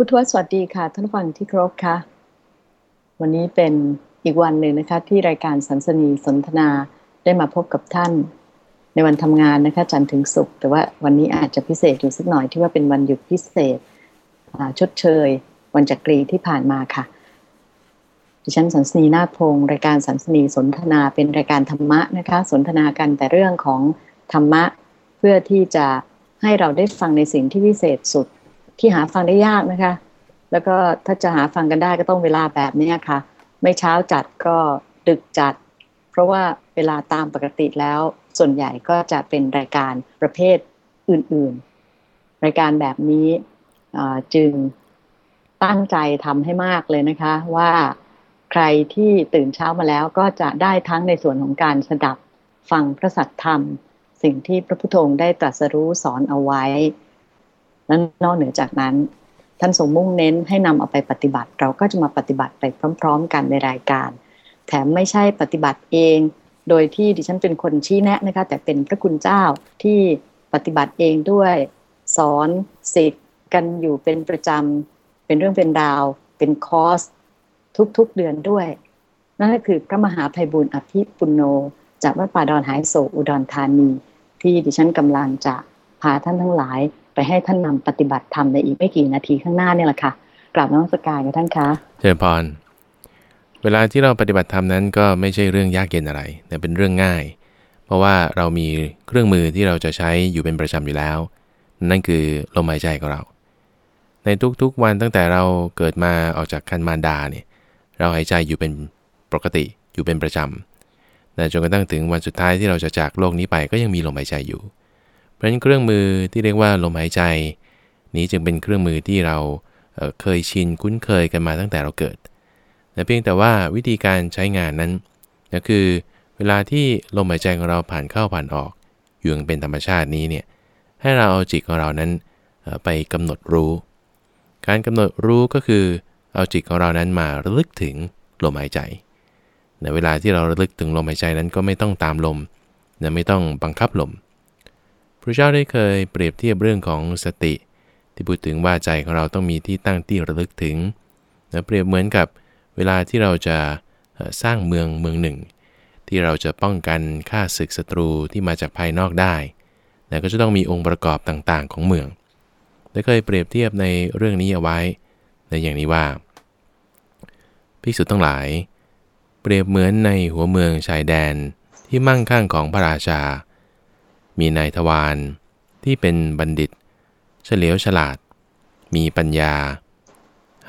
พุทธวสวัสดีค่ะ ท่านฟังที่ครบค่ะ วันนี้เป็นอีกวันหนึ่งนะคะ ที่รายการสันสนีสนทนาได้มาพบกับท่าน ในวันทำงานนะคะ จันทร์ถึงศุกร์แต่ว่าวันนี้อาจจะพิเศษอยู่สักหน่อยที่ว่าเป็นวันหยุดพิเศษชดเชย วันจักรีที่ผ่านมาค่ะดิฉันสันสนีนาพงศ์รายการสันสนีสนทนาเป็นรายการธรรมะนะคะ สนทนากันแต่เรื่องของธรรมะ เพื่อที่จะให้เราได้ฟังในสิ่งที่พิเศษสุด ที่หาฟังได้ยากนะคะ แล้วก็ถ้าจะหาฟังกันได้ก็ต้องเวลาแบบนี้ค่ะ ไม่เช้าจัดก็ดึกจัด เพราะว่าเวลาตามปกติแล้ว ส่วนใหญ่ก็จะเป็นรายการประเภทอื่น ๆ รายการแบบนี้จึงตั้งใจทำให้มากเลยนะคะว่าใครที่ตื่นเช้ามาแล้วก็จะได้ทั้งในส่วนของการสดับฟังพระสัทธรรม สิ่งที่พระพุทโธได้ตรัสรู้สอนเอาไว้ และนอกเหนือจากนั้น ท่านทรงมุ่งเน้นให้นำเอาไปปฏิบัติ เราก็จะมาปฏิบัติไปพร้อม ๆ กันในรายการ แถมไม่ใช่ปฏิบัติเอง โดยที่ดิฉันเป็นคนชี้แนะนะคะ แต่เป็นพระคุณเจ้าที่ปฏิบัติเองด้วย สอนสิทธิ์กันอยู่เป็นประจำเป็นเรื่องเป็นราว เป็นคอร์สทุกๆเดือนด้วย นั่นก็คือพระมหาภัยบุญอภิปุโน จากวัดป่าดอนหายโศอุดรธานี ที่ดิฉันกำลังจะพาท่านทั้งหลาย ไปให้ท่านนำปฏิบัติธรรมในอีกไม่กี่นาทีข้างหน้าเนี่ยแหละค่ะกราบน้องสกายกับท่านคะเชิญพรเวลาที่เราปฏิบัติธรรมนั้นก็ไม่ใช่เรื่องยากเย็นอะไร แต่เป็นเรื่องง่าย เพราะว่าเรามีเครื่องมือที่เราจะใช้อยู่เป็นประจำอยู่แล้ว นั่นคือลมหายใจของเรา ในทุกๆวันตั้งแต่เราเกิดมาออกจากคันมารดาเนี่ยเราหายใจอยู่เป็นปกติอยู่เป็นประจำแต่จนกระทั่งถึงวันสุดท้ายที่เราจะจากโลกนี้ไปก็ยังมีลมหายใจอยู่ เพราะฉะนั้นเครื่องมือที่เรียกว่าลมหายใจ นี้จึงเป็นเครื่องมือที่เราเคยชินคุ้นเคยกันมาตั้งแต่เราเกิด แต่เพียงแต่ว่าวิธีการใช้งานนั้นก็คือเวลาที่ลมหายใจของเราผ่านเข้าผ่านออกอยู่อย่างเป็นธรรมชาตินี้เนี่ยให้เราเอาจิตของเรานั้นไปกำหนดรู้ การกำหนดรู้ก็คือเอาจิตของเรานั้นมาระลึกถึงลมหายใจในเวลาที่เราระลึกถึงลมหายใจนั้นก็ไม่ต้องตามลม ไม่ต้องบังคับลม ระเจ้าได้เคยเปรียบเทียบเรื่องของสติ ที่พูดถึงว่าใจของเราต้องมีที่ตั้งที่ระลึกถึงนะเปรียบเหมือนกับเวลาที่เราจะสร้างเมืองเมืองหนึ่ง ที่เราจะป้องกันฆ่าศึกศัตรูที่มาจากภายนอกได้แ้วก็จะต้องมีองค์ประกอบต่างๆ ของเมือง ได้เคยเปรียบเทียบในเรื่องนี้เอาไว้ ในอย่างนี้ว่าภิกษุทั้งหลาย เปรียบเหมือนในหัวเมืองชายแดนที่มั่งคั่งของพระราชา มีนายทวารที่เป็นบัณฑิต เฉลียวฉลาด มีปัญญา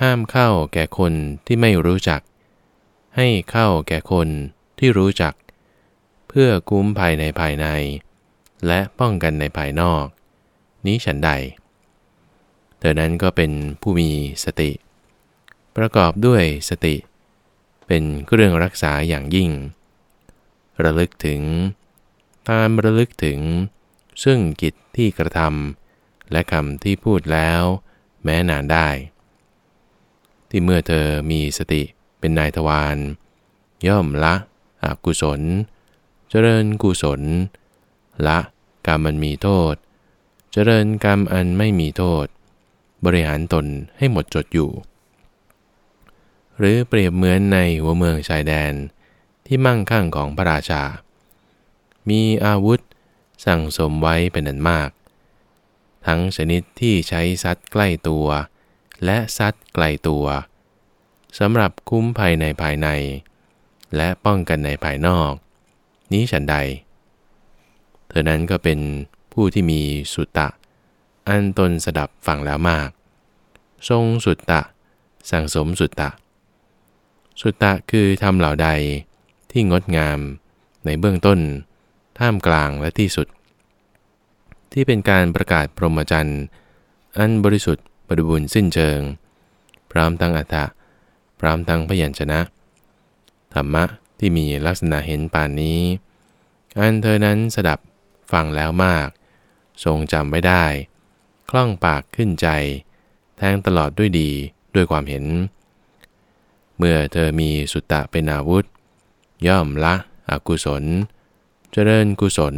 ห้ามเข้าแก่คนที่ไม่รู้จัก ให้เข้าแก่คนที่รู้จัก เพื่อคุ้มภายในภายใน และป้องกันในภายนอก นี้ฉันใด เธอนั้นก็เป็นผู้มีสติ ประกอบด้วยสติ เป็นเครื่องรักษาอย่างยิ่ง ระลึกถึง ตามระลึกถึง ซึ่งกิจที่กระทำและคำที่พูดแล้ว แม้นานได้ ที่เมื่อเธอมีสติเป็นนายทวารย่อมละอกุศล เจริญกุศล ละกรรมมันมีโทษ เจริญกรรมอันไม่มีโทษ บริหารตนให้หมดจดอยู่ หรือเปรียบเหมือนในหัวเมืองชายแดนที่มั่งคั่งของพระราชา มีอาวุธ สั่งสมไว้เป็นอันมาก ทั้งชนิดที่ใช้ซัดใกล้ตัว และซัดไกลตัวสำหรับคุ้มภายในภายใน และป้องกันในภายนอก นี้ฉันใด เธอนั้นก็เป็นผู้ที่มีสุตตะ อันตนสดับฟังแล้วมาก ทรงสุตตะ สั่งสมสุตตะ สุตตะคือทำเหล่าใดที่งดงามในเบื้องต้น ท่ามกลางและที่สุด ที่เป็นการประกาศพรหมจรรย์ อันบริสุทธิ์บริบูรณ์สิ้นเชิง พร้อมทั้งอัตตะพร้อมทั้งพยัญชนะ ธรรมะที่มีลักษณะเห็นป่านนี้ อันเธอนั้นสดับฟังแล้วมาก ทรงจำไม่ได้ คล่องปากขึ้นใจ แทงตลอดด้วยดีด้วยความเห็น เมื่อเธอมีสุตตะเป็นอาวุธ ย่อมละอกุศล เจริญกุศล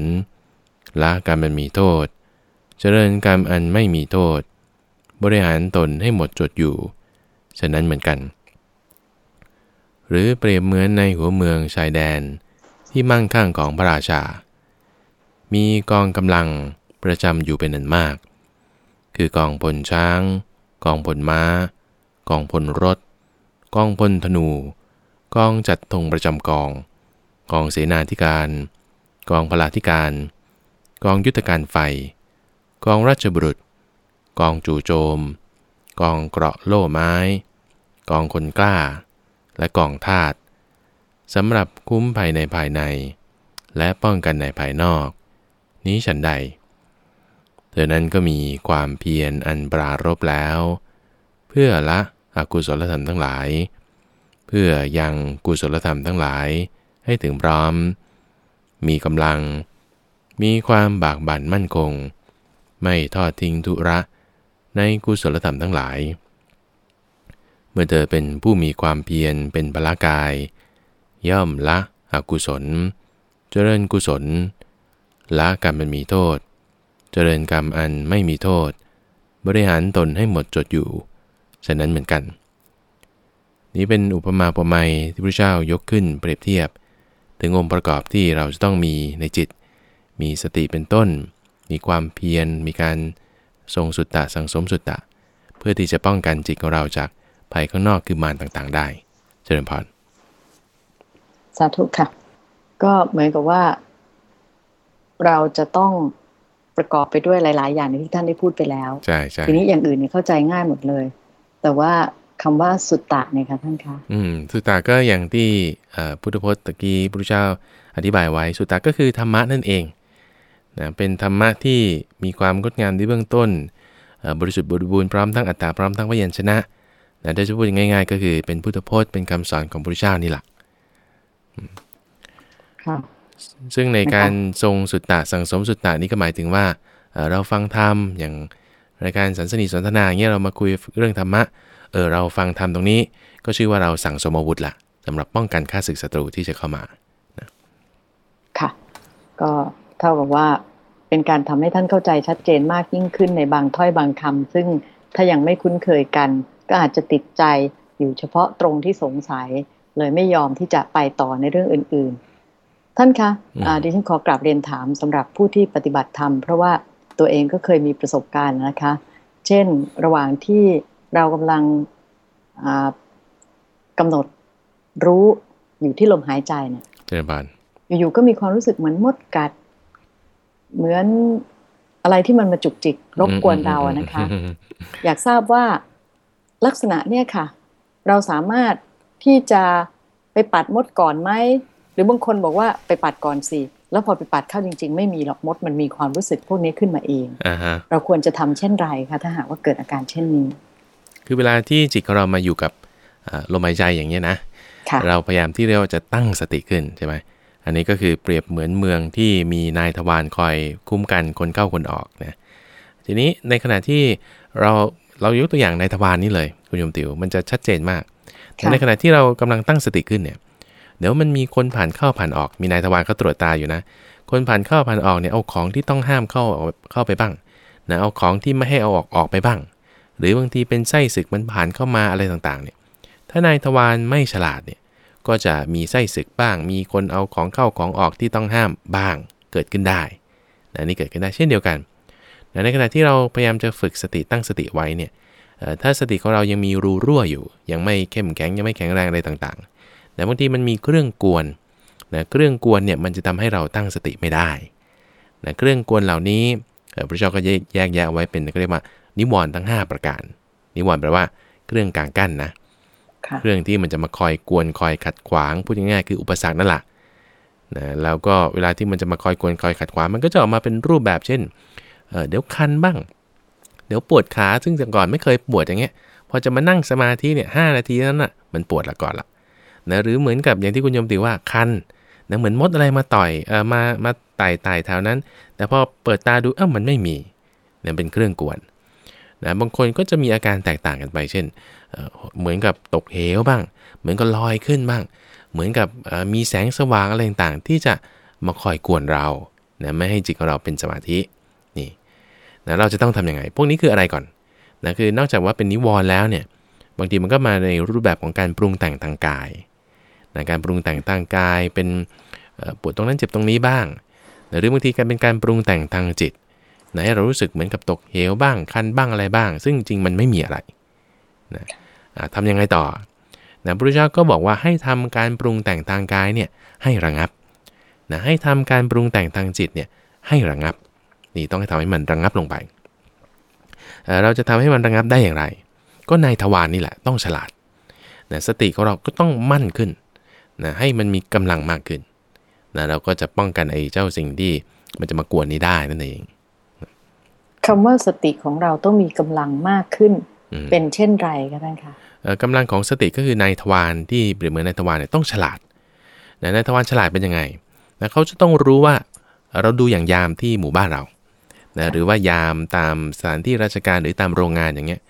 ละกรรมมันมีโทษ เจริญกรรมอันไม่มีโทษ บริหารตนให้หมดจดอยู่ฉะนั้นเหมือนกัน หรือเปรียบเหมือนในหัวเมืองชายแดนที่มั่งคั่งของพระราชา มีกองกำลังประจำอยู่เป็นอันมาก คือกองพลช้าง กองพลม้า กองพลรถ กองพลธนู กองจัดธงประจำกอง กองเสนาธิการ กองพลาธิการ กองยุทธการไฟ กองราชบุรุษ กองจู่โจม กองเกราะโล่ไม้ กองคนกล้า และกองทาตสำหรับคุ้มภายในภายใน และป้องกันในภายนอก นี้ฉันใด เธอนั้นก็มีความเพียรอันปรารบแล้ว เพื่อละอกุศลธรรมทั้งหลาย เพื่อยังกุศลธรรมทั้งหลายให้ถึงพร้อม มีกำลัง มีความบากบั่นมั่นคง ไม่ทอดทิ้งธุระ ในกุศลธรรมทั้งหลาย เมื่อเธอเป็นผู้มีความเพียรเป็นพละกาย ย่อมละอกุศล เจริญกุศล ละกรรมมันมีโทษ เจริญกรรมอันไม่มีโทษ บริหารตนให้หมดจดอยู่ฉะนั้นเหมือนกัน นี้เป็นอุปมาอุปไมยที่พระเจ้ายกขึ้นเปรียบเทียบ ถึงองค์ประกอบที่เราจะต้องมีในจิต มีสติเป็นต้น มีความเพียร มีการทรงสุตตะสังสมสุตตะ เพื่อที่จะป้องกันจิตของเราจากภัยข้างนอกคือมารต่างๆ ได้ เจริญพรสาธุค่ะ ก็เหมือนกับว่า เราจะต้องประกอบไปด้วยหลาย ๆ อย่างที่ท่านได้พูดไปแล้ว ใช่ใช่ทีนี้อย่างอื่นเนี่ยเข้าใจง่ายหมดเลย แต่ว่า คำว่าสุตตะเนี่ยค่ะท่านคะอืมสุตตะก็อย่างที่เอ่อพุทธพจน์ตะกี้พระพุทธเจ้าอธิบายไว้สุตตะก็คือธรรมะนั่นเองนะเป็นธรรมะที่มีความงดงามในเบื้องต้นเอ่อบริสุทธิ์บริบูรณ์พร้อมทั้งอัตตาพร้อมทั้งพยัญชนะนะถ้าจะพูดง่าย ๆ ก็คือเป็นพุทธพจน์เป็นคำสอนของพระพุทธเจ้านี่แหละค่ะซึ่งในการทรงสุตตะสังสมสุตตะนี่ก็หมายถึงว่าเอ่อเราฟังธรรมอย่างรายการสันสนิสนทนาอย่างเงี้ยเรามาคุยเรื่องธรรมะ เออเราฟังธรรมตรงนี้ ก็ชื่อว่าเราสั่งสมอาวุธละสำหรับป้องกันค่าศึกศัตรูที่จะเข้ามาค่ะ ก็เท่ากับว่าเป็นการทำให้ท่านเข้าใจชัดเจนมากยิ่งขึ้นในบางถ้อยบางคำซึ่งถ้ายังไม่คุ้นเคยกัน ก็อาจจะติดใจอยู่เฉพาะตรงที่สงสัย เลยไม่ยอมที่จะไปต่อในเรื่องอื่น ๆ ท่านคะอืมอ่าดิฉันขอกราบเรียนถามสำหรับผู้ที่ปฏิบัติธรรม เพราะว่าตัวเองก็เคยมีประสบการณ์นะคะ เช่น ระหว่างที่ เรากำลังอ่ากำหนดรู้อยู่ที่ลมหายใจเนี่ยเจริญพรอยู่ๆก็มีความรู้สึกเหมือนมดกัด เหมือนอะไรที่มันมาจุกจิกรบกวนเราอะนะคะอืมอยากทราบว่าลักษณะเนี่ยค่ะ เราสามารถที่จะไปปัดมดก่อนไหมหรือบางคนบอกว่าไปปัดก่อนสิแล้วพอไปปัดเข้าจริง ๆ ไม่มีหรอกมดมันมีความรู้สึกพวกนี้ขึ้นมาเองอ่าฮะเราควรจะทำเช่นไรคะถ้าหากว่าเกิดอาการเช่นนี้ คือเวลาที่จิตของเรามาอยู่กับอ่าลมหายใจอย่างเงี้ยนะค่ะเราพยายามที่เรียกว่าจะตั้งสติขึ้นใช่ไหมอันนี้ก็คือเปรียบเหมือนเมืองที่มีนายทวารคอยคุ้มกันคนเข้าคนออกนะ ทีนี้ในขณะที่เราเรายกตัวอย่างนายทวารนี้เลย คุณโยมติวมันจะชัดเจนมากค่ะในขณะที่เรากำลังตั้งสติขึ้นเนี่ย เดี๋ยวมันมีคนผ่านเข้าผ่านออก มีนายทวารเขาตรวจตาอยู่นะ คนผ่านเข้าผ่านออกเนี่ยเอาของที่ต้องห้ามเข้าออกเข้าไปบ้างนะเอาของที่ไม่ให้เอาออกออกไปบ้าง หรือบางทีเป็นไส้ศึกมันผ่านเข้ามาอะไรต่างๆเนี่ยถ้านายทวารไม่ฉลาดเนี่ยก็จะมีไส้ศึกบ้าง มีคนเอาของเข้าของออกที่ต้องห้ามบ้างเกิดขึ้นได้นะนี่เกิดขึ้นได้เช่นเดียวกันนะในขณะที่เราพยายามจะฝึกสติตั้งสติไว้เนี่ยเอ่อถ้าสติของเรายังมีรูรั่วอยู่ ยังไม่เข้มแข็งยังไม่แข็งแรงอะไรต่างๆ แต่บางทีมันมีเครื่องกวนนะเครื่องกวนเนี่ยมันจะทำให้เราตั้งสติไม่ได้นะเครื่องกวนเหล่านี้เอ่อพระเจ้าก็แยกแยะไว้เป็นก็เรียกว่า นิวรณ์ทั้ง 5 ประการ นิวรณ์แปลว่าเครื่องกลางกั้นนะค่ะเครื่องที่มันจะมาคอยกวนคอยขัดขวางพูดง่ายๆคืออุปสรรคนั่นแหละนะแล้วก็เวลาที่มันจะมาคอยกวนคอยขัดขวางมันก็จะออกมาเป็นรูปแบบเช่นเอ่อเดี๋ยวคันบ้าง เดี๋ยวปวดขาซึ่งแต่ก่อนไม่เคยปวดอย่างเงี้ยพอจะมานั่งสมาธิเนี่ยหนาทีนั้นน่ะมันปวดละก่อนละนะหรือเหมือนกับอย่างที่คุณโยมติว่าคันนะเหมือนมดอะไรมาต่อยเออมามาไต่ไต่แถวนั้น แต่พอเปิดตาดูเอ้ามันไม่มีเนี่ยเป็นเครื่องกวน นะบางคนก็จะมีอาการแตกต่างกันไป เช่น เหมือนกับตกเหวบ้าง เหมือนกับลอยขึ้นบ้าง เหมือนกับมีแสงสว่างอะไรต่างๆ ที่จะมาคอยกวนเรานะไม่ให้จิตของเราเป็นสมาธินี่นะเราจะต้องทำยังไง พวกนี้คืออะไรก่อนนะคือนอกจากว่าเป็นนิวรณ์แล้วเนี่ยบางทีมันก็มาในรูปแบบของการปรุงแต่งทางกายนะการปรุงแต่งทางกายเป็นปวดตรงนั้นเจ็บตรงนี้บ้าง หรือบางทีการเป็นการปรุงแต่งทางจิต นให้เรารู้สึกเหมือนกับตกเหวบ้างคันบ้างอะไรบ้าง ซึ่งจริงมันไม่มีอะไรนะทำยังไงต่อนะพระพุทธเจ้าก็บอกว่าให้ทำการปรุงแต่งทางกายเนี่ยให้ระงับนะให้ทำการปรุงแต่งทางจิตเนี่ยให้ระงับ นี่ต้องให้ทำให้มันระงับลงไปเราจะทำให้มันระงับได้อย่างไร ก็ในทวารนนี่แหละต้องฉลาดนะสติของเราก็ต้องมั่นขึ้นนะให้มันมีกำลังมากขึ้นนะเราก็จะป้องกันไอ้เจ้าสิ่งที่มันจะมากวนนี้ได้นั่นเอง คำว่าสติของเราต้องมีกำลังมากขึ้น เป็นเช่นไรก็ได้ค่ะกำลังของสติก็คือในทวารที่เปรียบเหมือนในทวารเนี่ยต้องฉลาดในทวารฉลาดเป็นยังไงนะเขาจะต้องรู้ว่าเราดูอย่างยามที่หมู่บ้านเรานะหรือว่ายามตามสถานที่ราชการหรือตามโรงงานอย่างเงี้ย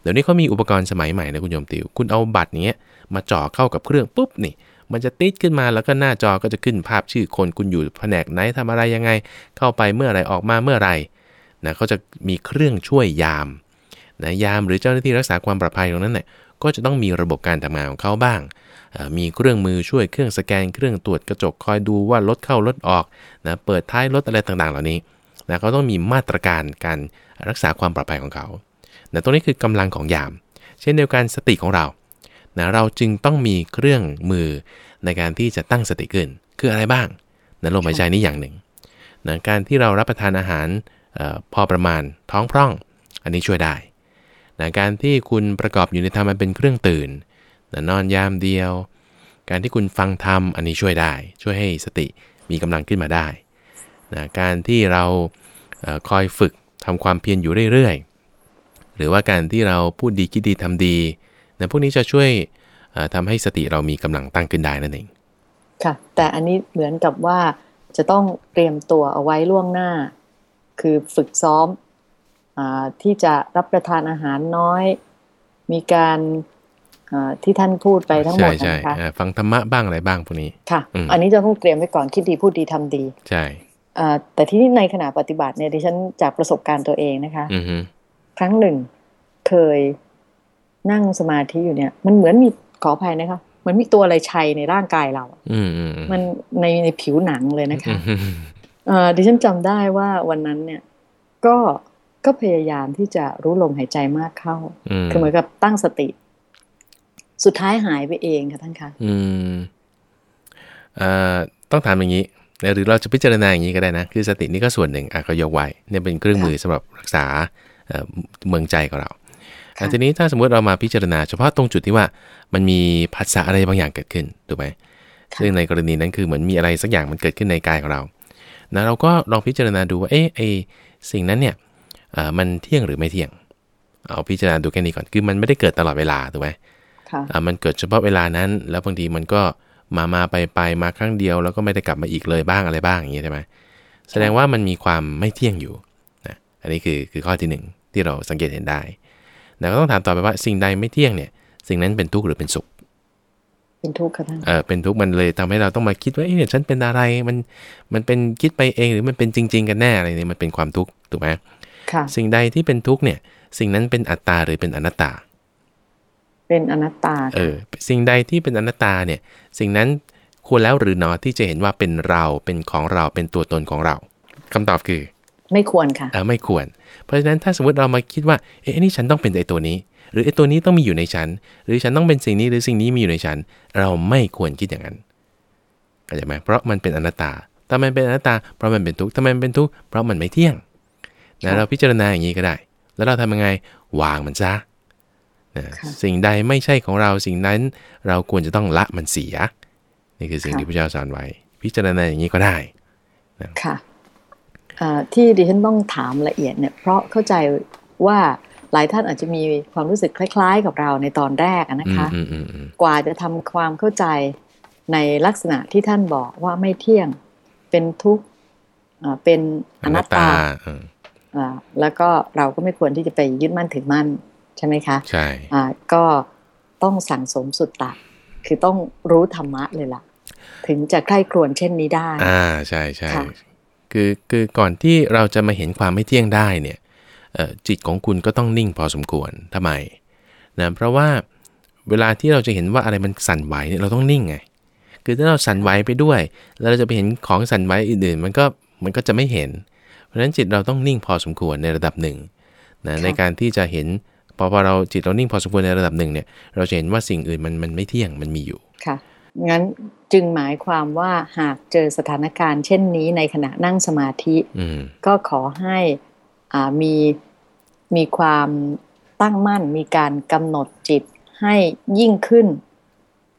เดี๋ยวนี้เขามีอุปกรณ์สมัยใหม่นะคุณโยมติวคุณเอาบัตรเนี้ยมาจ่อเข้ากับเครื่องปุ๊บนี่ มันจะติดขึ้นมาแล้วก็หน้าจอก็จะขึ้นภาพชื่อคนคุณอยู่แผนกไหนทำอะไรยังไง เข้าไปเมื่อไรออกมาเมื่อไร นะเขาจะมีเครื่องช่วยยามนะยามหรือเจ้าหน้าที่รักษาความปลอดภัยตรงนั้นเนี่ยก็จะต้องมีระบบการทำงานของเขาบ้าง มีเครื่องมือช่วยเครื่องสแกน เครื่องตรวจกระจกคอยดูว่ารถเข้ารถออกนะเปิดท้ายรถอะไรต่างๆ เหล่านี้นะเขาต้องมีมาตรการการรักษาความปลอดภัยของเขานะตรงนี้คือกำลังของยาม เช่นเดียวกันสติของเรานะเราจึงต้องมีเครื่องมือในการที่จะตั้งสติขึ้น คืออะไรบ้างนะลมหายใจนี้อย่างหนึ่งนะการที่เรารับประทานอาหาร พอประมาณท้องพร่อง อันนี้ช่วยได้นะการที่คุณประกอบอยู่ในธรรมมันเป็นเครื่องตื่นนะนอนยามเดียว การที่คุณฟังธรรมอันนี้ช่วยได้ ช่วยให้สติมีกำลังขึ้นมาได้นะการที่เราคอยฝึกทำความเพียรอยู่เรื่อยๆ หรือว่าการที่เราพูดดีคิดดีทำดีนะพวกนี้จะช่วยทำให้สติเรามีกำลังตั้งขึ้นได้นั่นเอง ค่ะ แต่อันนี้เหมือนกับว่าจะต้องเตรียมตัวเอาไว้ล่วงหน้า คือฝึกซ้อมอที่จะรับประทานอาหารน้อย มีการที่ท่านพูดไปทั้งหมดนะคะฟังธรรมะบ้างอะไรบ้างพวกนี้ค่ะ อันนี้จะต้องเตรียมไว้ก่อนคิดดีพูดดีทำดี ใช่แต่ที่นี่ในขณะปฏิบัติเนี่ยดิฉันจากประสบการณ์ตัวเองนะคะครั้งหนึ่งเคยนั่งสมาธิอยู่เนี่ย มันเหมือนมีขออภัยนะคะมันมีตัวอะไรชัยในร่างกายเรา อืมันในในผิวหนังเลยนะคะ ดิฉันจำได้ว่าวันนั้นเนี่ย ก็ก็พยายามที่จะรู้ลมหายใจมากเข้า คือเหมือนกับตั้งสติ สุดท้ายหายไปเองค่ะท่านคะอืมอ่าต้องถามอย่างนี้หรือเราจะพิจารณาอย่างนี้ก็ได้นะ คือสตินี่ก็ส่วนหนึ่งอะก็ยกไว้เนี่ยเป็นเครื่องมือสำหรับรักษาเมืองใจของเราแต่ทีนี้ถ้าสมมติเรามาพิจารณา เฉพาะตรงจุดที่ว่ามันมีภาษาอะไรบางอย่างเกิดขึ้นถูกไหมซึ่งในกรณีนั้นคือเหมือนมีอะไรสักอย่างมันเกิดขึ้นในกายของเรา นะเราก็ลองพิจารณาดูว่าเอ๊ะไอสิ่งนั้นเนี่ยมันเที่ยงหรือไม่เที่ยง เอาพิจารณาดูแค่นี้ก่อนคือมันไม่ได้เกิดตลอดเวลาถูกไหมมันเกิดเฉพาะเวลานั้น แล้วบางทีมันก็มามาไปไปมาครั้งเดียว แล้วก็ไม่ได้กลับมาอีกเลยบ้างอะไรบ้างอย่างนี้ใช่ไหมแสดงว่ามันมีความไม่เที่ยงอยู่นะอันนี้คือคือข้อที่ 1 ที่เราสังเกตเห็นได้แต่ก็ต้องถามต่อไปว่าสิ่งใดไม่เที่ยงเนี่ย สิ่งนั้นเป็นทุกข์หรือเป็นสุข เป็นทุกข์ค่ะท่านเออเป็นทุกข์มันเลยทำให้เราต้องมาคิดว่าเอ๊ะฉันเป็นอะไรมันมันเป็นคิดไปเองหรือมันเป็นจริง ๆ กันแน่อะไรเนี่ยมันเป็นความทุกข์ถูกไหมค่ะ สิ่งใดที่เป็นทุกข์เนี่ย สิ่งนั้นเป็นอัตตาหรือเป็นอนัตตา เป็นอนัตตาเออสิ่งใดที่เป็นอนัตตาเนี่ย สิ่งนั้นควรแล้วหรือหนอที่จะเห็นว่าเป็นเราเป็นของเราเป็นตัวตนของเราคำตอบคือ ไม่ควรค่ะเออไม่ควร เพราะฉะนั้นถ้าสมมติเรามาคิดว่าเอ๊ะนี่ฉันต้องเป็นไอ้ตัวนี้ หรือไอ้ตัวนี้ต้องมีอยู่ในฉัน หรือฉันต้องเป็นสิ่งนี้หรือสิ่งนี้มีอยู่ในฉัน เราไม่ควรคิดอย่างนั้นเข้าใจไหมเพราะมันเป็นอนัตตาถ้ามันเป็นอนัตตา เพราะมันเป็นทุกข์ถ้ามันเป็นทุกข์เพราะมันไม่เที่ยงนะเราพิจารณาอย่างนี้ก็ได้ แล้วเราทำยังไงวางมันซะนะสิ่งใดไม่ใช่ของเราสิ่งนั้น เราควรจะต้องละมันเสียนี่คือสิ่งที่พระเจ้าสอนไว้ พิจารณาอย่างนี้ก็ได้นะค่ะที่ดิฉันต้องถามละเอียดเนี่ยเพราะเข้าใจว่า หลายท่านอาจจะมีความรู้สึกคล้าย ๆ กับเราในตอนแรกนะคะ กว่าจะทำความเข้าใจในลักษณะที่ท่านบอกว่าไม่เที่ยงเป็นทุกข์เป็นอนัตตา แล้วก็เราก็ไม่ควรที่จะไปยึดมั่นถือมั่นใช่ไหมคะ ใช่ก็ต้องสั่งสมสุดตักคือต้องรู้ธรรมะเลยล่ะ ถึงจะใคร่ครวญเช่นนี้ได้ อ่าใช่ใช่คือคือก่อนที่เราจะมาเห็นความไม่เที่ยงได้เนี่ย จิตของคุณก็ต้องนิ่งพอสมควรทำไมนะเพราะว่าเวลาที่เราจะเห็นว่าอะไรมันสั่นไหวเนี่ยเราต้องนิ่งไงคือถ้าเราสั่นไหวไปด้วย แล้วเราจะไปเห็นของสั่นไหวอื่นๆ มันก็มันก็จะไม่เห็น เพราะฉะนั้นจิตเราต้องนิ่งพอสมควรในระดับหนึ่งนะในการที่จะเห็นพอพอเราจิตเรานิ่งพอสมควรในระดับหนึ่งเนี่ยเราจะเห็นว่าสิ่งอื่นมันมันไม่เที่ยงมันมีอยู่ค่ะงั้นจึงหมายความว่าหากเจอสถานการณ์เช่นนี้ในขณะนั่งสมาธิก็ขอให้อ่า มีมีความตั้งมั่นมีการกำหนดจิตให้ยิ่งขึ้น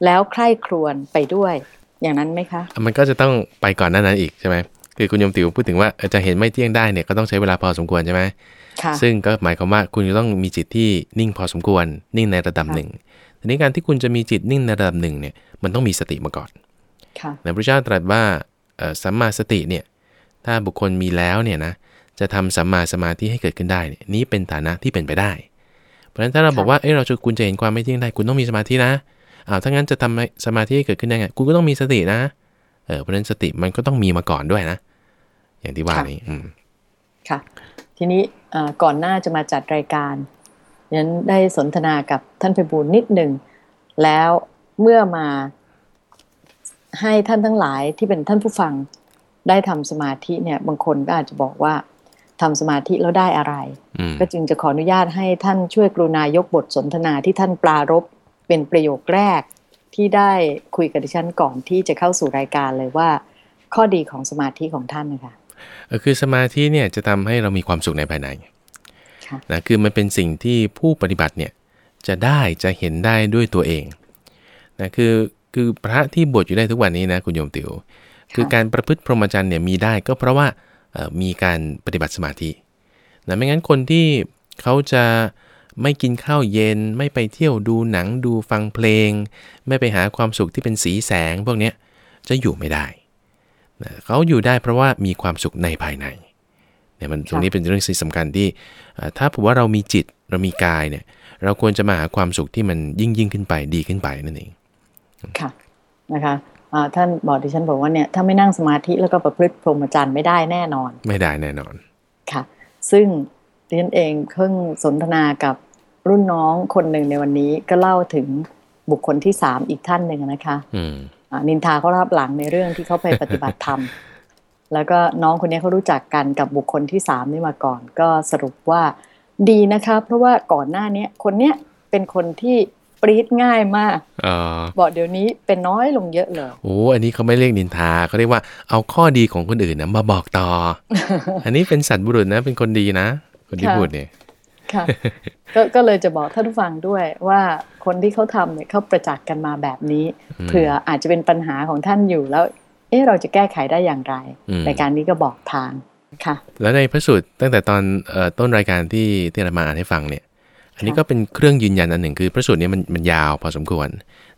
แล้วใคร่ครวญไปด้วย อย่างนั้นไหมคะ มันก็จะต้องไปก่อนนั้นนั้นอีกใช่ไหมคือคุณยมติวพูดถึงว่าจะเห็นไม่เที่ยงได้เนี่ยก็ต้องใช้เวลาพอสมควรใช่ไหมซึ่งก็หมายความว่าคุณจะต้องมีจิตที่นิ่งพอสมควร นิ่งในระดับหนึ่งทีนี้การที่คุณจะมีจิตนิ่งในระดับหนึ่งเนี่ยมันต้องมีสติมาก่อนพระพุทธเจ้าตรัสว่าสัมมาสติเนี่ยถ้าบุคคลมีแล้วเนี่ยนะ จะทำสัมมาสมาธิให้เกิดขึ้นได้เนี่ยนี้เป็นฐานะที่เป็นไปได้ เพราะฉะนั้นถ้าเราบอกว่าเออเราจะคุณจะเห็นความไม่เที่ยงได้คุณต้องมีสมาธินะอ้าวถ้างั้นจะทำสมาธิให้เกิดขึ้นได้ไงคุณก็ต้องมีสตินะเออเพราะฉะนั้นสติมันก็ต้องมีมาก่อนด้วยนะ อย่างที่ว่านี้อืมค่ะ ทีนี้ก่อนหน้าจะมาจัดรายการยันได้สนทนากับท่านไพบูลนิดหนึ่งแล้วเมื่อมาให้ท่านทั้งหลายที่เป็นท่านผู้ฟังได้ทำสมาธิเนี่ย บางคนก็อาจจะบอกว่า ทำสมาธิแล้วได้อะไร ก็จึงจะขออนุญาตให้ท่านช่วยกรุณายกบทสนทนาที่ท่านปรารบเป็นประโยคแรกที่ได้คุยกับดิฉันก่อนที่จะเข้าสู่รายการเลยว่า ข้อดีของสมาธิของท่านนะคะคือสมาธิเนี่ยจะทำให้เรามีความสุขในภายในนะคือมันเป็นสิ่งที่ผู้ปฏิบัติเนี่ยจะได้จะเห็นได้ด้วยตัวเองนะคือคือพระที่บวชอยู่ได้ทุกวันนี้นะคุณโยมติว๋วคือการประพฤติพรหมจรรย์เนี่ยมีได้ก็เพราะว่า มีการปฏิบัติสมาธินะไม่งั้นคนที่เขาจะไม่กินข้าวเย็น ไม่ไปเที่ยวดูหนังดูฟังเพลง ไม่ไปหาความสุขที่เป็นสีแสงพวกนี้จะอยู่ไม่ได้นะเขาอยู่ได้เพราะว่ามีความสุขในภายในเนี่ยมันตรงนี้เป็นเรื่องสิ่งสำคัญที่ ถ้าผมว่าเรามีจิตเรามีกายเนี่ย เราควรจะมาหาความสุขที่มันยิ่งยิ่งขึ้นไปดีขึ้นไปนั่นเองค่ะนะคะ ท่านบอกดิฉันบอกว่าเนี่ยถ้าไม่นั่งสมาธิแล้วก็ประพฤติพรหมจรรย์ไม่ได้แน่นอน ไม่ได้แน่นอนค่ะ ซึ่งดิฉันเองเพิ่งสนทนากับรุ่นน้องคนหนึ่งในวันนี้ก็เล่าถึงบุคคลที่สามอีกท่านหนึ่งนะคะนินทาเขารับหลังในเรื่องที่เขาไปปฏิบัติธรรม แล้วก็น้องคนนี้เขารู้จักกันกับบุคคลที่สามนี่มาก่อน ก็สรุปว่าดีนะคะ เพราะว่าก่อนหน้านี้คนเนี้ยเป็นคนที่ ปรีดง่ายมากอบอกเดี๋ยวนี้เป็นน้อยลงเยอะเลยโอ้อันนี้เขาไม่เรียกนินทาเขาเรียกว่าเอาข้อดีของคนอื่นนะมาบอกต่อ อันนี้เป็นสัตว์บุรุษนะ เป็นคนดีนะ คนที่พูดเนี่ยค่ะกก็เลยจะบอกท่านผู้ฟังด้วยว่าคนที่เขาทำเนี่ยเขาประจักษ์กันมาแบบนี้เผื่ออาจจะเป็นปัญหาของท่านอยู่แล้ว เอ๊ะเราจะแก้ไขได้อย่างไรในการนี้ก็บอกทางค่ะ แล้วในพระสูตรตั้งแต่ตอนต้นรายการที่ที่เรามาอ่านให้ฟังเนี่ย อันนี้ก็เป็นเครื่องยืนยันอันหนึ่งคือพระสูตรนี้มันมันยาวพอสมควร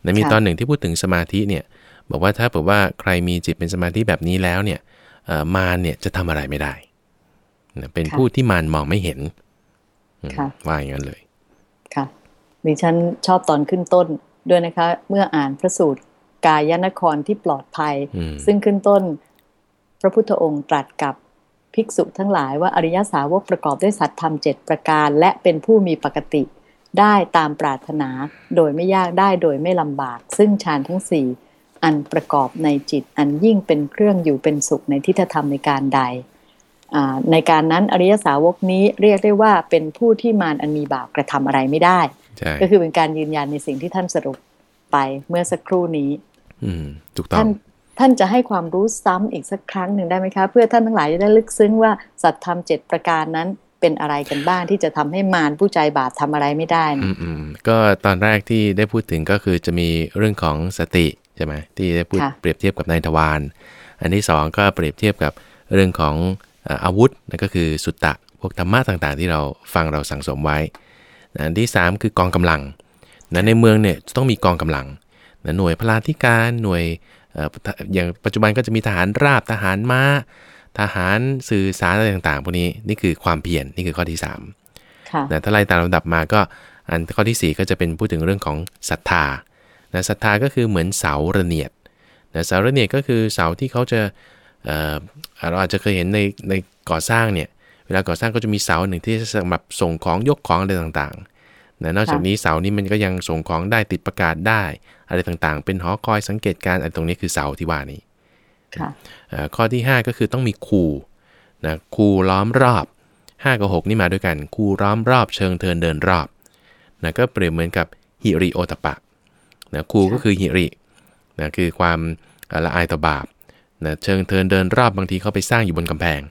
นะมีตอนหนึ่งที่พูดถึงสมาธิเนี่ยบอกว่าถ้าบอกว่าใครมีจิตเป็นสมาธิแบบนี้แล้วเนี่ยมารเนี่ยจะทำอะไรไม่ได้ เป็นผู้ที่มารมองไม่เห็นว่าอย่างนั้นเลยค่ะดิฉันชอบตอนขึ้นต้นด้วยนะคะ เมื่ออ่านพระสูตรกายนครที่ปลอดภัย ซึ่งขึ้นต้น พระพุทธองค์ตรัสกับ ภิกษุทั้งหลายว่าอริยสาวกประกอบด้วยสัตธรรมเจ็ดประการ และเป็นผู้มีปกติได้ตามปรารถนา โดยไม่ยากได้โดยไม่ลำบาก ซึ่งฌานทั้งสี่อันประกอบในจิตอันยิ่งเป็นเครื่องอยู่เป็นสุขในทิฏฐธรรมในการใด ในการนั้นอริยสาวกนี้เรียกได้ว่าเป็นผู้ที่มารอันมีบาปกระทำอะไรไม่ได้ ก็คือเป็นการยืนยันในสิ่งที่ท่านสรุปไปเมื่อสักครู่นี้อืมถูกต้องท่าน จะให้ความรู้ซ้ำอีกสักครั้งหนึ่งได้ไหมคะ เพื่อท่านทั้งหลายจะได้ลึกซึ้งว่าสัตธรรมเจ็ดประการนั้นเป็นอะไรกันบ้างที่จะทำให้มารผู้ใจบาปทำอะไรไม่ได้นะอืมก็ตอนแรกที่ได้พูดถึงก็คือจะมีเรื่องของสติใช่ไหมที่ได้พูดเปรียบเทียบกับนายทวารอันที่สองก็เปรียบเทียบกับเรื่องของอาวุธนั่นก็คือสุตตะพวกธรรมะต่างๆ ที่เราฟังเราสั่งสมไว้อันที่ 3 คือกองกำลังนะในเมืองเนี่ยต้องมีกองกำลังนะหน่วยพลาธิการหน่วย อย่างปัจจุบันก็จะมีทหารราบทหารม้า ทหารสื่อสารอะไรต่างๆพวกนี้นี่คือความเพียรนี่คือข้อที่3นะถ้าไล่ตามลำดับมาก็อันข้อที่ 4 ก็จะเป็นพูดถึงเรื่องของศรัทธานะศรัทธาก็คือเหมือนเสาระเนียดนะเสาระเนียดก็คือเสาที่เขาจะเราอาจจะเคยเห็นในในก่อสร้างเนี่ยเวลาก่อสร้างก็จะมีเสาหนึ่งที่สำหรับส่งของยกของอะไรต่างๆ นะนอกจากนี้เสานี้มันก็ยังส่งของได้ติดประกาศได้ อะไรต่างๆ เป็นหอคอยสังเกตการณ์อันตรงนี้คือเสาที่ว่านี้ข้อที่ 5 ก็คือต้องมีคูนะคูล้อมรอบ 5 กับ 6 นี่มาด้วยกัน คูล้อมรอบเชิงเทินเดินรอบนะก็เปรียบเหมือนกับฮิริโอตปะนะคูก็คือฮิรินะคือความละอายต่อบาปนะเชิงเทินเดินรอบบางทีเขาไปสร้างอยู่บนกำแพง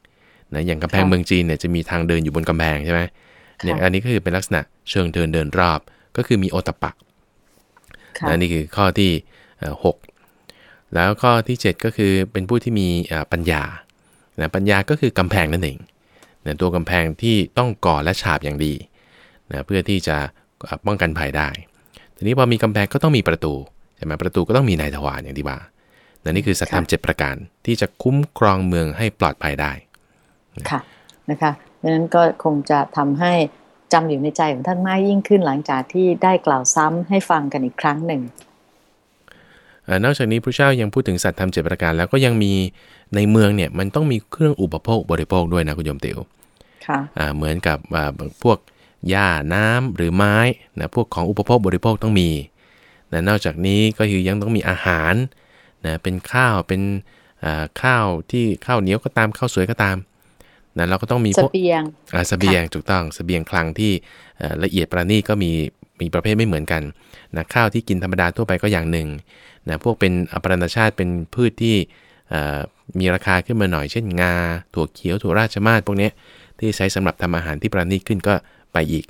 นะอย่างกำแพงเมืองจีนเนี่ยจะมีทางเดินอยู่บนกำแพงใช่ไหม เนี่ยอันนี้ก็คือเป็นลักษณะเชิงเทินเดินรอบ ก็คือมีโอตปะนะนี่คือข้อที่ 6 แล้วข้อที่ 7 ก็คือเป็นผู้ที่มีปัญญานะปัญญาก็คือกำแพงนั่นเองนะตัวกำแพงที่ต้องก่อและฉาบอย่างดีนะเพื่อที่จะป้องกันภัยได้ ทีนี้พอมีกำแพงก็ต้องมีประตูใช่ไหมประตูก็ต้องมีนายทวารอย่างที่ว่านะนี่คือสัตธรรมเจ็ประการที่จะคุ้มครองเมืองให้ปลอดภัยได้ค่ะนะคะ ดังนั้นก็คงจะทำให้จำอยู่ในใจของท่านมากยิ่งขึ้นหลังจากที่ได้กล่าวซ้ำให้ฟังกันอีกครั้งหนึ่งนอกจากนี้พระเจ้ายังพูดถึงสัตว์ทำเจ็ดประการ แล้วก็ยังมีในเมืองเนี่ยมันต้องมีเครื่องอุปโภคบริโภคด้วยนะคุณโยมติวค่ะเหมือนกับพวกหญ้าน้ำหรือไม้นะพวกของอุปโภคบริโภคต้องมีนะนอกจากนี้ก็คือยังต้องมีอาหารนะเป็นข้าวเป็นข้าวที่ข้าวเหนียวก็ตามข้าวสวยก็ตาม นะเราก็ต้องมีพวกเสบียงอ่าเสบียงถูกต้องเสบียงคลังที่ละเอียดประณีตก็มีมีประเภทไม่เหมือนกันนะข้าวที่กินธรรมดาทั่วไปก็อย่างหนึ่งนะพวกเป็นอปรณชาติเป็นพืชที่มีราคาขึ้นมาหน่อยเช่นงา ถั่วเขียวถั่วราชมาศพวกนี้ที่ใช้สำหรับทำอาหารที่ประณีตขึ้นก็ไปอีก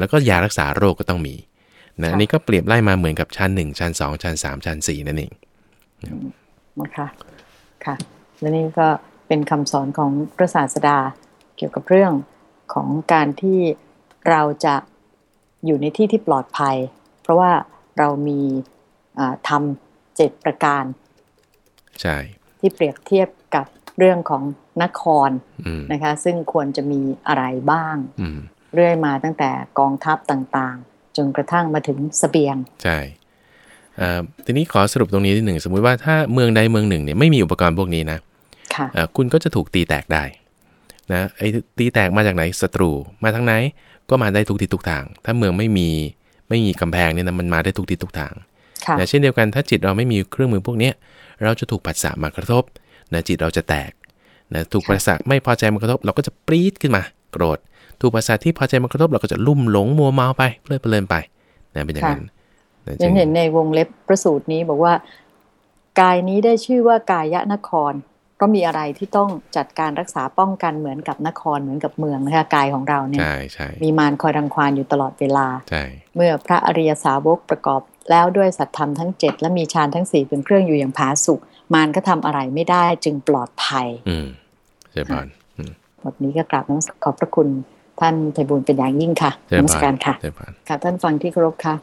แล้วก็ยารักษาโรคก็ต้องมีนะอันนี้ก็เปรียบไล่มาเหมือนกับชั้น1ชั้น2ชั้น3ชั้น4นั่นเองนะคะค่ะ และนี่ก็ เป็นคำสอนของพระศาสดา เกี่ยวกับเรื่องของการที่เราจะอยู่ในที่ที่ปลอดภัย เพราะว่าเรามีทำเจ็ดประการ ใช่ ที่เปรียบเทียบกับเรื่องของนครนะคะ ซึ่งควรจะมีอะไรบ้างเรื่อยมาตั้งแต่กองทัพต่างๆ จนกระทั่งมาถึงสเสบียง ใช่ทีนี้ขอสรุปตรงนี้ทีหนึ่ง สมมุติว่าถ้าเมืองใดเมืองหนึ่งเนี่ยไม่มีอุปกรณ์พวกนี้นะ คุณก็จะถูกตีแตกได้นะไอ้ตีแตกมาจากไหนศัตรูมาทางไหนก็มาได้ทุกทิศทุกทาง ถ้าเมืองไม่มีไม่มีกำแพงเนี่ยนะมันมาได้ทุกทิศทุกทางนะเช่นเดียวกันถ้าจิตเราไม่มีเครื่องมือพวกนี้เราจะถูกปัสสะมากระทบนะจิตเราจะแตกนะถูกปัสสะไม่พอใจมากระทบ เราก็จะปรี๊ดขึ้นมา โกรธ ถูกปัสสะที่พอใจมากระทบ เราก็จะลุ่มหลงมัวเมาไปเพลิดเพลินไปนะเป็นอย่างนั้นยังเห็นในวงเล็บประสูตรนี้บอกว่ากายนี้ได้ชื่อว่ากายะนคร ก็มีอะไรที่ต้องจัดการรักษาป้องกันเหมือนกับนครเหมือนกับเมืองนะคะกายของเราเนี่ยมีมารคอยรังควานอยู่ตลอดเวลา เมื่อพระอริยสาวกประกอบแล้วด้วยสัตธรรมทั้งเจ็ดและมีฌานทั้งสี่เป็นเครื่องอยู่อย่างผาสุกมารก็ทำอะไรไม่ได้จึงปลอดภัย อืมเจ้าพานบทนี้ก็กราบน้อมขอบพระคุณท่านไพบุญเป็นอย่างยิ่งค่ะนมัสการค่ะค่ะท่านฟังที่เคารพค่ะ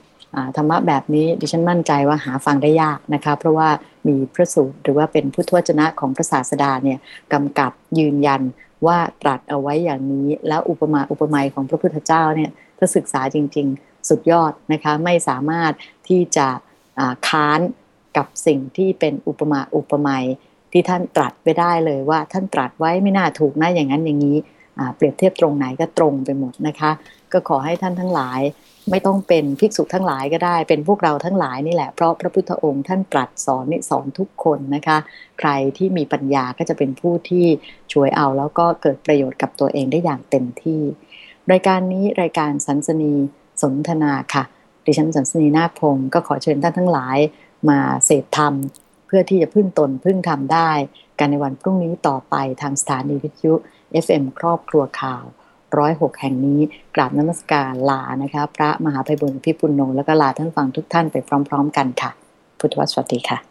ธรรมะแบบนี้ดิฉันมั่นใจว่าหาฟังได้ยากนะคะ เพราะว่า มีพระสูตรหรือว่าเป็นพุทธวจนะของพระศาสดาเนี่ยกำกับยืนยันว่าตรัสเอาไว้อย่างนี้ แล้วอุปมาอุปไมยของพระพุทธเจ้าเนี่ยถ้าศึกษาจริง ๆ สุดยอดนะคะไม่สามารถที่จะค้านกับสิ่งที่เป็นอุปมาอุปไมยที่ท่านตรัสไปได้เลยว่า ท่านตรัสไว้ไม่น่าถูกนะอย่างนั้นอย่างนี้เปรียบเทียบตรงไหนก็ตรงไปหมดนะคะ ก็ขอให้ท่านทั้งหลาย ไม่ต้องเป็นภิกษุทั้งหลายก็ได้ เป็นพวกเราทั้งหลายนี่แหละ เพราะพระพุทธองค์ท่านตรัสสอนนี่สอนทุกคนนะคะ ใครที่มีปัญญาก็จะเป็นผู้ที่ช่วยเอาแล้วก็เกิดประโยชน์กับตัวเองได้อย่างเต็มที่ รายการนี้รายการสันสนีสนทนาค่ะ ดิฉันสันสนีนาคพงศ์ก็ขอเชิญท่านทั้งหลายมาเสพธรรม เพื่อที่จะพึ่งตนพึ่งทำได้ กันในวันพรุ่งนี้ต่อไปทางสถานีวิทยุ FM ครอบครัวข่าว ร้อยหกแห่งนี้ กราบนมัสการลานะคะ พระมหาภัยบุญพิปุณโญแล้วก็ลาท่านฟังทุกท่านไปพร้อม ๆ กันค่ะ พุทธวสวัสดีค่ะ